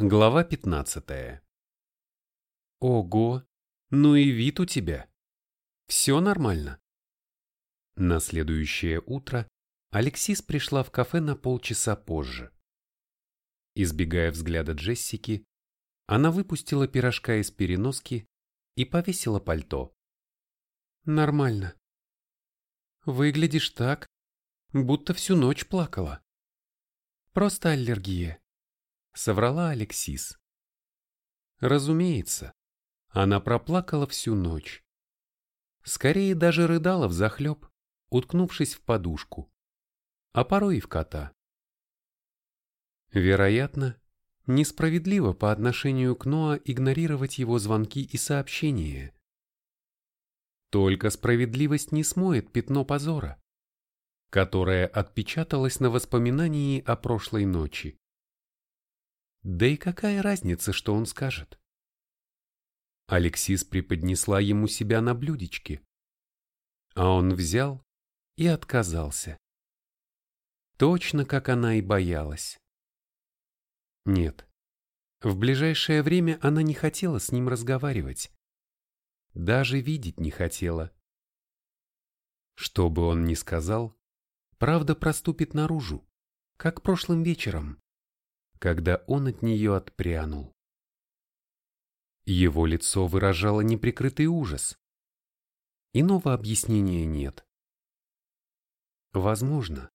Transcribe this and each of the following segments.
Глава 15. Ого, ну и вид у тебя. Все нормально. На следующее утро Алексис пришла в кафе на полчаса позже. Избегая взгляда Джессики, она выпустила пирожка из переноски и повесила пальто. Нормально. Выглядишь так, будто всю ночь плакала. Просто аллергия соврала Алексис. Разумеется, она проплакала всю ночь. Скорее даже рыдала взахлеб, уткнувшись в подушку, а порой и в кота. Вероятно, несправедливо по отношению к Ноа игнорировать его звонки и сообщения. Только справедливость не смоет пятно позора, которое отпечаталось на воспоминании о прошлой ночи. Да и какая разница, что он скажет? Алексис преподнесла ему себя на блюдечке. А он взял и отказался. Точно как она и боялась. Нет, в ближайшее время она не хотела с ним разговаривать. Даже видеть не хотела. Что бы он ни сказал, правда проступит наружу, как прошлым вечером когда он от нее отпрянул. Его лицо выражало неприкрытый ужас. Иного объяснения нет. Возможно,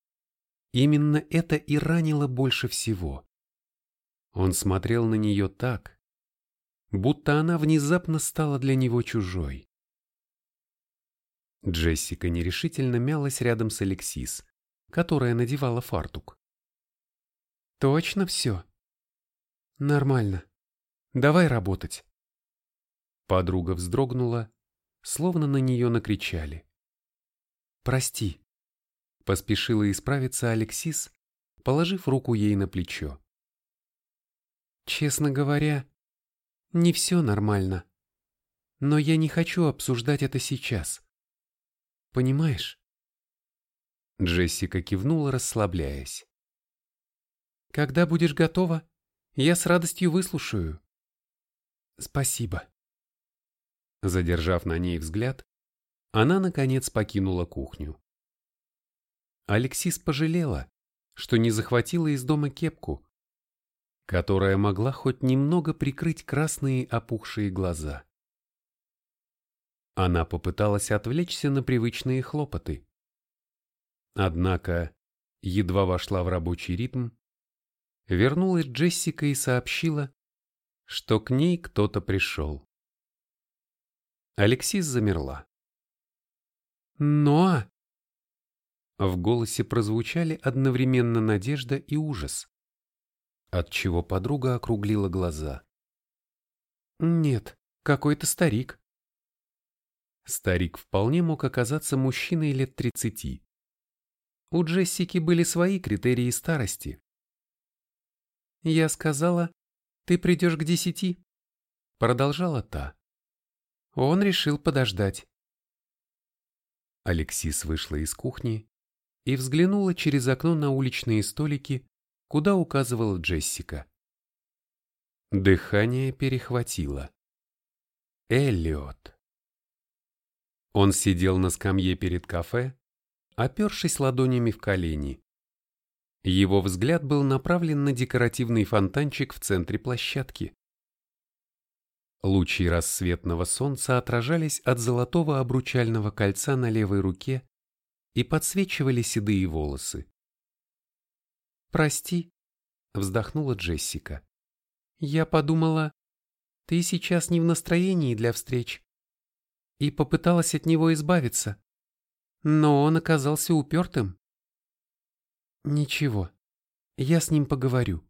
именно это и ранило больше всего. Он смотрел на нее так, будто она внезапно стала для него чужой. Джессика нерешительно мялась рядом с Алексис, которая надевала фартук. Точно все? Нормально. Давай работать. Подруга вздрогнула, словно на нее накричали. Прости. Поспешила исправиться Алексис, положив руку ей на плечо. Честно говоря, не все нормально. Но я не хочу обсуждать это сейчас. Понимаешь? Джессика кивнула, расслабляясь. Когда будешь готова, я с радостью выслушаю. Спасибо. Задержав на ней взгляд, она, наконец, покинула кухню. Алексис пожалела, что не захватила из дома кепку, которая могла хоть немного прикрыть красные опухшие глаза. Она попыталась отвлечься на привычные хлопоты. Однако, едва вошла в рабочий ритм, вернулась Джессика и сообщила, что к ней кто-то пришел. Алексис замерла. «Но...» В голосе прозвучали одновременно надежда и ужас, отчего подруга округлила глаза. «Нет, какой-то старик». Старик вполне мог оказаться мужчиной лет тридцати. У Джессики были свои критерии старости, я сказала, ты придешь к десяти. Продолжала та. Он решил подождать. Алексис вышла из кухни и взглянула через окно на уличные столики, куда указывала Джессика. Дыхание перехватило. Эллиот. Он сидел на скамье перед кафе, опершись ладонями в колени. Его взгляд был направлен на декоративный фонтанчик в центре площадки. Лучи рассветного солнца отражались от золотого обручального кольца на левой руке и подсвечивали седые волосы. «Прости», — вздохнула Джессика. «Я подумала, ты сейчас не в настроении для встреч» и попыталась от него избавиться, но он оказался упертым. Ничего, я с ним поговорю.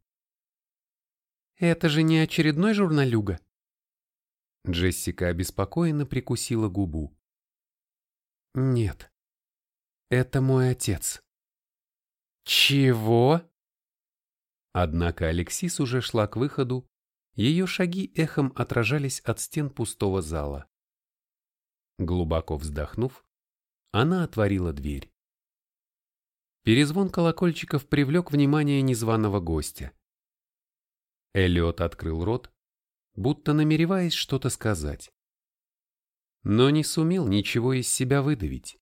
Это же не очередной журналюга? Джессика обеспокоенно прикусила губу. Нет, это мой отец. Чего? Однако Алексис уже шла к выходу, ее шаги эхом отражались от стен пустого зала. Глубоко вздохнув, она отворила дверь. Перезвон колокольчиков привлек внимание незваного гостя. Эллиот открыл рот, будто намереваясь что-то сказать. Но не сумел ничего из себя выдавить.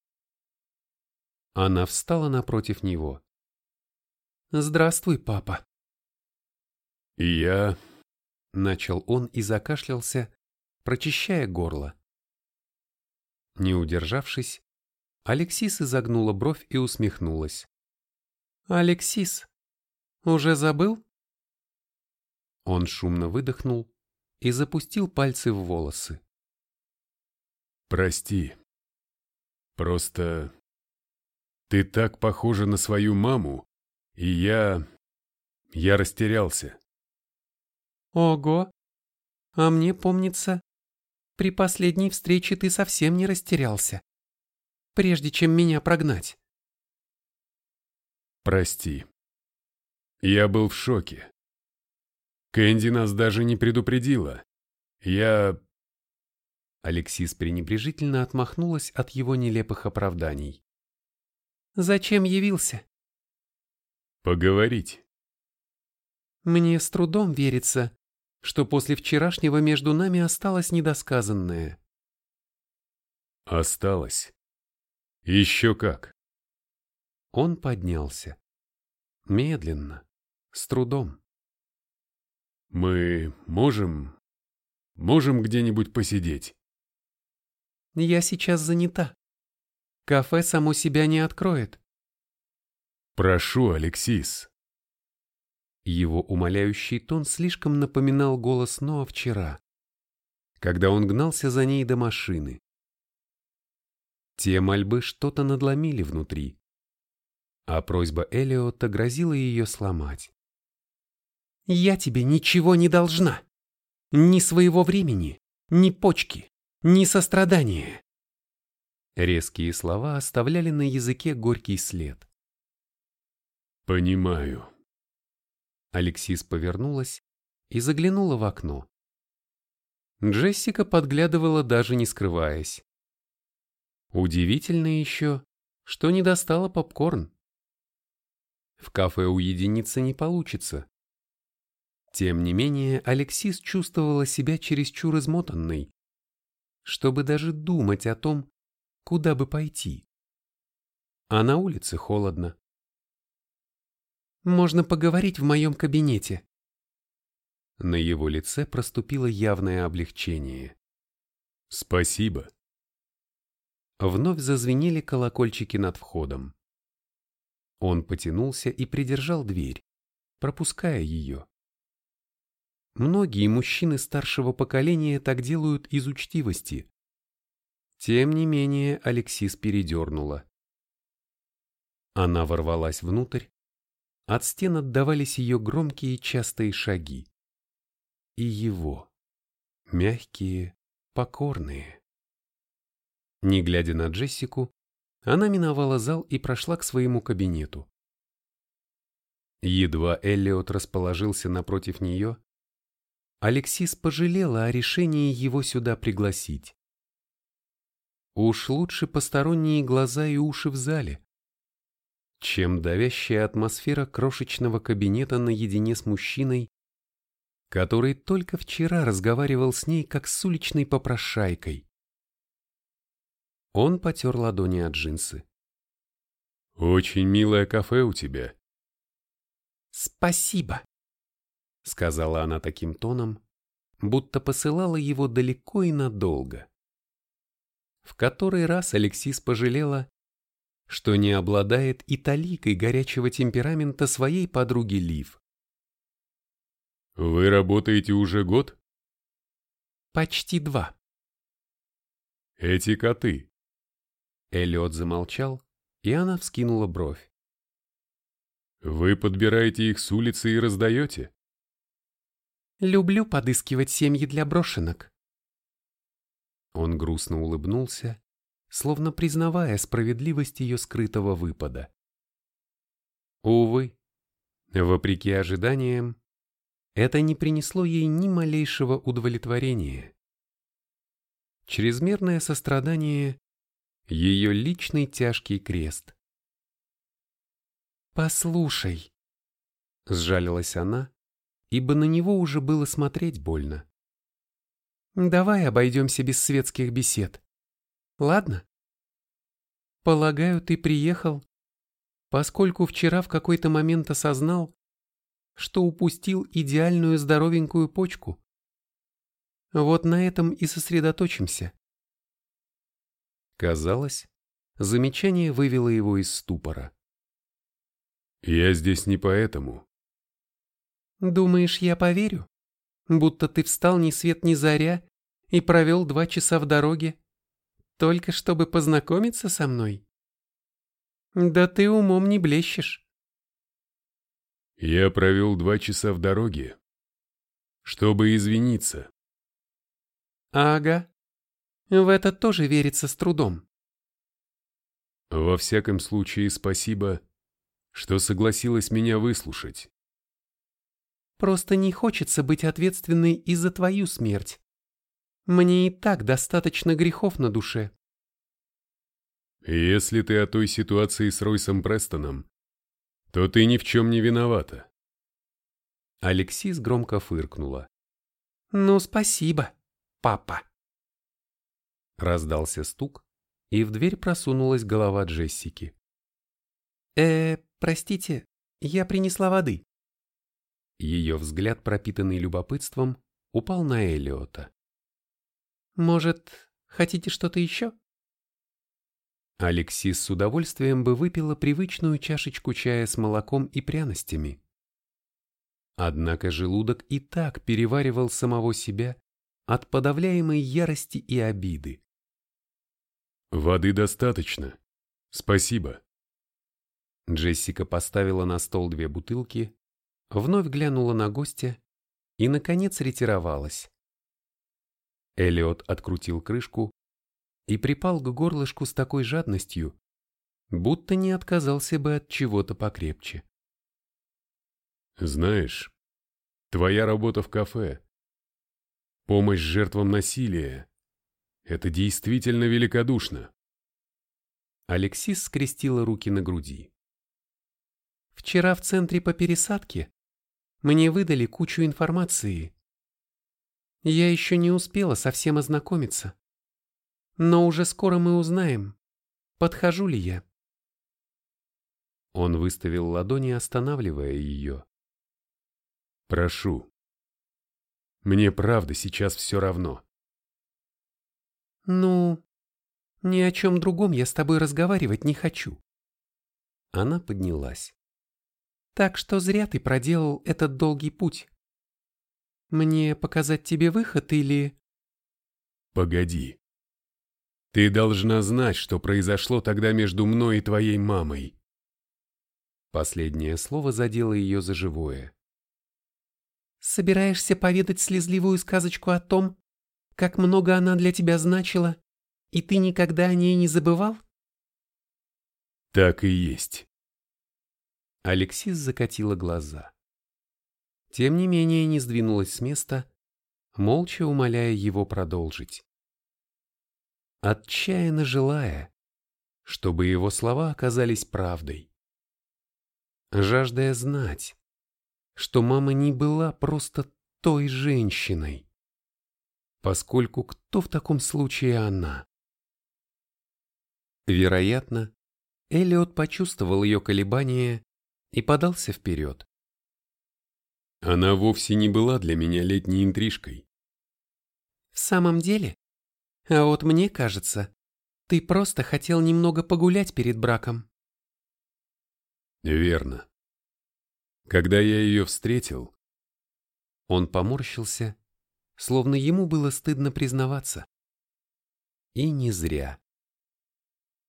Она встала напротив него. «Здравствуй, папа». «Я...» — начал он и закашлялся, прочищая горло. Не удержавшись, Алексис изогнула бровь и усмехнулась. «Алексис, уже забыл?» Он шумно выдохнул и запустил пальцы в волосы. «Прости. Просто ты так похожа на свою маму, и я... я растерялся». «Ого! А мне помнится, при последней встрече ты совсем не растерялся, прежде чем меня прогнать». «Прости. Я был в шоке. Кэнди нас даже не предупредила. Я...» Алексис пренебрежительно отмахнулась от его нелепых оправданий. «Зачем явился?» «Поговорить». «Мне с трудом верится, что после вчерашнего между нами осталось недосказанное». «Осталось. Еще как». Он поднялся. Медленно, с трудом. «Мы можем... можем где-нибудь посидеть?» «Я сейчас занята. Кафе само себя не откроет». «Прошу, Алексис». Его умоляющий тон слишком напоминал голос Ноа вчера, когда он гнался за ней до машины. Те мольбы что-то надломили внутри, а просьба Элиота грозила ее сломать. Я тебе ничего не должна. Ни своего времени, ни почки, ни сострадания. Резкие слова оставляли на языке горький след. «Понимаю». Алексис повернулась и заглянула в окно. Джессика подглядывала, даже не скрываясь. Удивительно еще, что не достала попкорн. В кафе уединиться не получится. Тем не менее, Алексис чувствовала себя чересчур измотанной, чтобы даже думать о том, куда бы пойти. А на улице холодно. «Можно поговорить в моем кабинете». На его лице проступило явное облегчение. «Спасибо». Вновь зазвенели колокольчики над входом. Он потянулся и придержал дверь, пропуская ее. Многие мужчины старшего поколения так делают из учтивости. Тем не менее Алексис передернула. Она ворвалась внутрь, от стен отдавались ее громкие частые шаги. И его, мягкие, покорные. Не глядя на Джессику, она миновала зал и прошла к своему кабинету. Едва Эллиот расположился напротив нее, Алексис пожалела о решении его сюда пригласить. Уж лучше посторонние глаза и уши в зале, чем давящая атмосфера крошечного кабинета наедине с мужчиной, который только вчера разговаривал с ней как с уличной попрошайкой. Он потер ладони от джинсы. «Очень милое кафе у тебя». «Спасибо», — сказала она таким тоном, будто посылала его далеко и надолго. В который раз Алексис пожалела, что не обладает и таликой горячего темперамента своей подруги Лив. «Вы работаете уже год?» «Почти два». «Эти коты». Эллиот замолчал, и она вскинула бровь. «Вы подбираете их с улицы и раздаете?» Люблю подыскивать семьи для брошенок. Он грустно улыбнулся, словно признавая справедливость ее скрытого выпада. Увы, вопреки ожиданиям, это не принесло ей ни малейшего удовлетворения. Чрезмерное сострадание — ее личный тяжкий крест. «Послушай», — сжалилась она, ибо на него уже было смотреть больно. «Давай обойдемся без светских бесед. Ладно?» «Полагаю, ты приехал, поскольку вчера в какой-то момент осознал, что упустил идеальную здоровенькую почку. Вот на этом и сосредоточимся». Казалось, замечание вывело его из ступора. «Я здесь не поэтому». «Думаешь, я поверю? Будто ты встал ни свет ни заря и провел два часа в дороге, только чтобы познакомиться со мной? Да ты умом не блещешь». «Я провел два часа в дороге, чтобы извиниться». «Ага, в это тоже верится с трудом». «Во всяком случае, спасибо, что согласилась меня выслушать. Просто не хочется быть ответственной и за твою смерть. Мне и так достаточно грехов на душе. Если ты о той ситуации с Ройсом Престоном, то ты ни в чем не виновата. Алексис громко фыркнула. Ну, спасибо, папа. Раздался стук, и в дверь просунулась голова Джессики. «Э, простите, я принесла воды». Ее взгляд, пропитанный любопытством, упал на Элиота. «Может, хотите что-то еще?» Алексис с удовольствием бы выпила привычную чашечку чая с молоком и пряностями. Однако желудок и так переваривал самого себя от подавляемой ярости и обиды. «Воды достаточно. Спасибо». Джессика поставила на стол две бутылки, вновь глянула на гостя и, наконец, ретировалась. Элиот открутил крышку и припал к горлышку с такой жадностью, будто не отказался бы от чего-то покрепче. «Знаешь, твоя работа в кафе, помощь жертвам насилия — это действительно великодушно». Алексис скрестила руки на груди. Вчера в центре по пересадке мне выдали кучу информации. Я еще не успела совсем ознакомиться. Но уже скоро мы узнаем, подхожу ли я. Он выставил ладони, останавливая ее. «Прошу. Мне правда сейчас все равно». «Ну, ни о чем другом я с тобой разговаривать не хочу». Она поднялась. Так что зря ты проделал этот долгий путь. Мне показать тебе выход или... Погоди. Ты должна знать, что произошло тогда между мной и твоей мамой. Последнее слово задело ее за живое. Собираешься поведать слезливую сказочку о том, как много она для тебя значила, и ты никогда о ней не забывал? Так и есть. Алексис закатила глаза. Тем не менее не сдвинулась с места, молча умоляя его продолжить. Отчаянно желая, чтобы его слова оказались правдой. Жаждая знать, что мама не была просто той женщиной, поскольку кто в таком случае она? Вероятно, Эллиот почувствовал ее колебания и подался вперед. Она вовсе не была для меня летней интрижкой. В самом деле? А вот мне кажется, ты просто хотел немного погулять перед браком. Верно. Когда я ее встретил... Он поморщился, словно ему было стыдно признаваться. И не зря.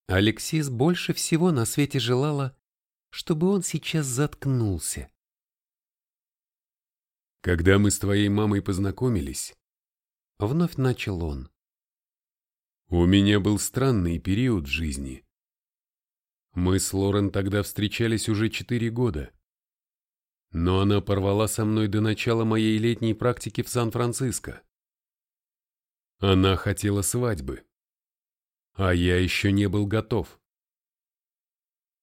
Алексис больше всего на свете желала, чтобы он сейчас заткнулся. Когда мы с твоей мамой познакомились, вновь начал он. У меня был странный период в жизни. Мы с Лорен тогда встречались уже четыре года. Но она порвала со мной до начала моей летней практики в Сан-Франциско. Она хотела свадьбы. А я еще не был готов.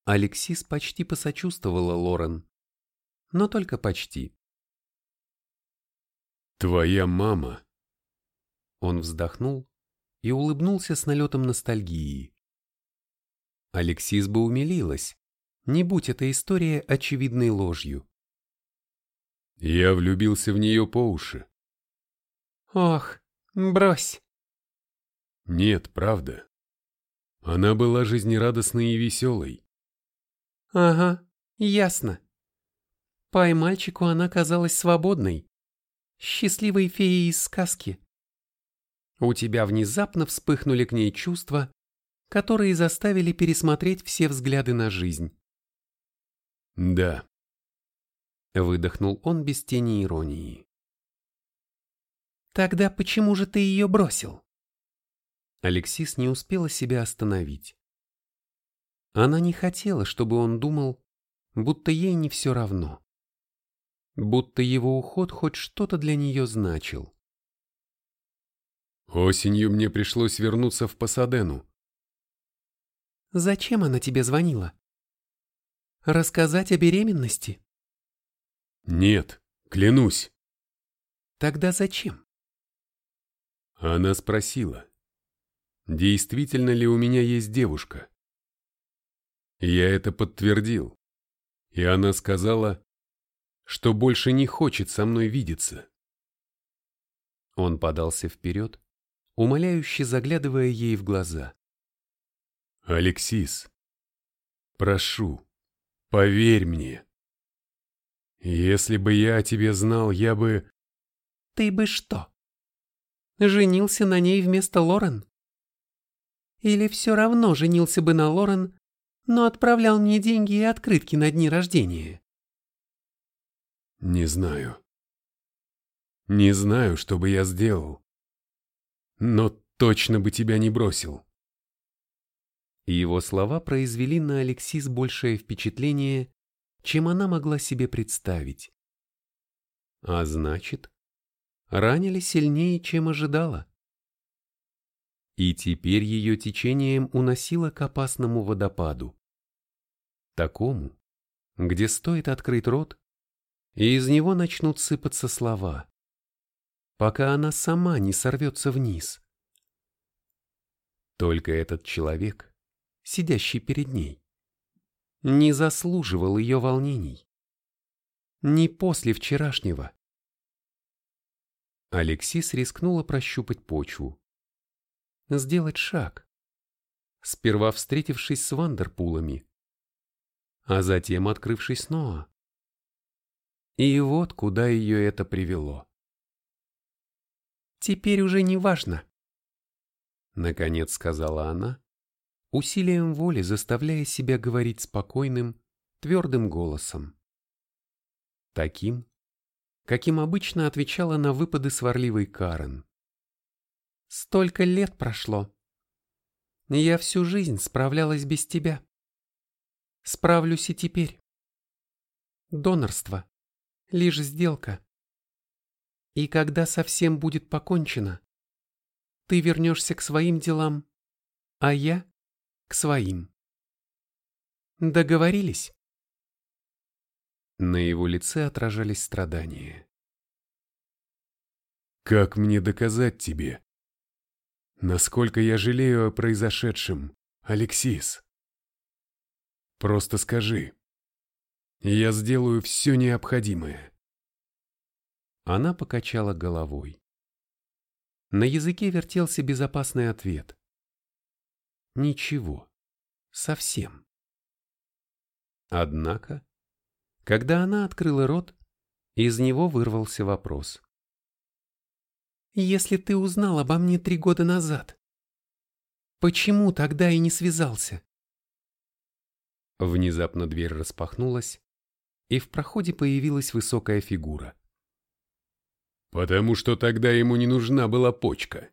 Алексис почти посочувствовала Лорен. Но только почти. Твоя мама. Он вздохнул и улыбнулся с налетом ностальгии. Алексис бы умилилась, не будь эта история очевидной ложью. Я влюбился в нее по уши. Ох, брось. Нет, правда. Она была жизнерадостной и веселой. Ага, ясно. Пай мальчику она казалась свободной, счастливой феей из сказки. У тебя внезапно вспыхнули к ней чувства, которые заставили пересмотреть все взгляды на жизнь. Да. Выдохнул он без тени иронии. Тогда почему же ты ее бросил? Алексис не успела себя остановить. Она не хотела, чтобы он думал, будто ей не все равно. Будто его уход хоть что-то для нее значил. Осенью мне пришлось вернуться в Пасадену. Зачем она тебе звонила? Рассказать о беременности? Нет, клянусь. Тогда зачем? Она спросила, действительно ли у меня есть девушка. Я это подтвердил, и она сказала, что больше не хочет со мной видеться. Он подался вперед, умоляюще заглядывая ей в глаза. «Алексис, прошу, поверь мне. Если бы я о тебе знал, я бы...» «Ты бы что? Женился на ней вместо Лорен? Или все равно женился бы на Лорен, но отправлял мне деньги и открытки на дни рождения?» «Не знаю. Не знаю, что бы я сделал. Но точно бы тебя не бросил». Его слова произвели на Алексис большее впечатление, чем она могла себе представить. А значит, ранили сильнее, чем ожидала. И теперь ее течением уносило к опасному водопаду. Такому, где стоит открыть рот, и из него начнут сыпаться слова, пока она сама не сорвется вниз. Только этот человек, сидящий перед ней, не заслуживал ее волнений. Не после вчерашнего. Алексис рискнула прощупать почву. Сделать шаг. Сперва встретившись с Вандерпулами, а затем открывшись снова. И вот куда ее это привело. «Теперь уже не важно», — наконец сказала она, усилием воли заставляя себя говорить спокойным, твердым голосом. Таким, каким обычно отвечала на выпады сварливой Карен. «Столько лет прошло. Я всю жизнь справлялась без тебя. Справлюсь и теперь. Донорство — лишь сделка. И когда совсем будет покончено, ты вернешься к своим делам, а я к своим. Договорились? На его лице отражались страдания. Как мне доказать тебе? Насколько я жалею о произошедшем, Алексис? Просто скажи. Я сделаю все необходимое. Она покачала головой. На языке вертелся безопасный ответ. Ничего. Совсем. Однако, когда она открыла рот, из него вырвался вопрос. «Если ты узнал обо мне три года назад, почему тогда и не связался?» Внезапно дверь распахнулась, и в проходе появилась высокая фигура. «Потому что тогда ему не нужна была почка»,